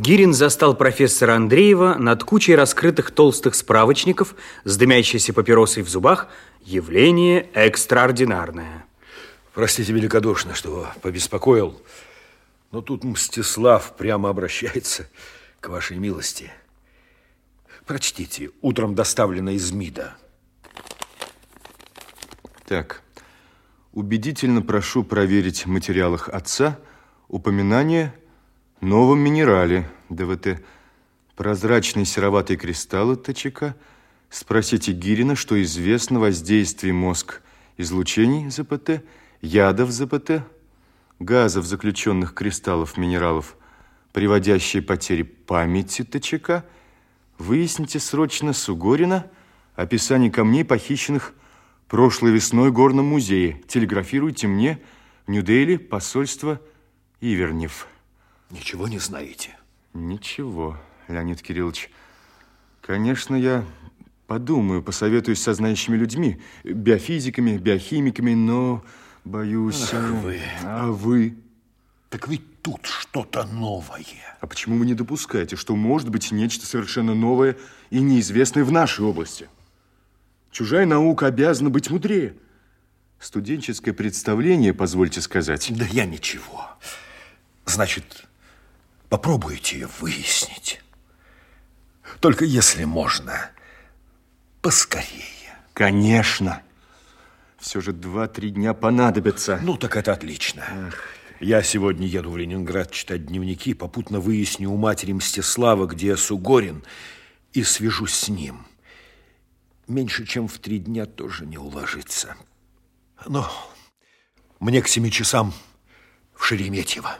Гирин застал профессора Андреева над кучей раскрытых толстых справочников с дымящейся папиросой в зубах. Явление экстраординарное. Простите великодушно, что побеспокоил, но тут Мстислав прямо обращается к вашей милости. Прочтите, утром доставлено из МИДа. Так, убедительно прошу проверить в материалах отца упоминание новом минерале ДВТ, прозрачный сероватый кристалл от ТЧК. Спросите Гирина, что известно о воздействии мозг излучений ЗПТ, ядов ЗПТ, газов, заключенных кристаллов минералов, приводящие потери памяти ТЧК. Выясните срочно с Угорина описание камней, похищенных прошлой весной в Горном музее. Телеграфируйте мне в Нью-Дели посольство Ивернев. Ничего не знаете? Ничего, Леонид Кириллович. Конечно, я подумаю, посоветуюсь со знающими людьми, биофизиками, биохимиками, но боюсь... Ах, вы. А вы? Так ведь тут что-то новое. А почему вы не допускаете, что может быть нечто совершенно новое и неизвестное в нашей области? Чужая наука обязана быть мудрее. Студенческое представление, позвольте сказать. Да я ничего. Значит, попробуйте выяснить. Только если можно, поскорее. Конечно. Все же два-три дня понадобятся. Ну, так это отлично. Ах. Я сегодня еду в Ленинград читать дневники, попутно выясню у матери Мстислава, где Сугорин, и свяжусь с ним меньше чем в три дня тоже не уложится. Но мне к семи часам в Шереметьево.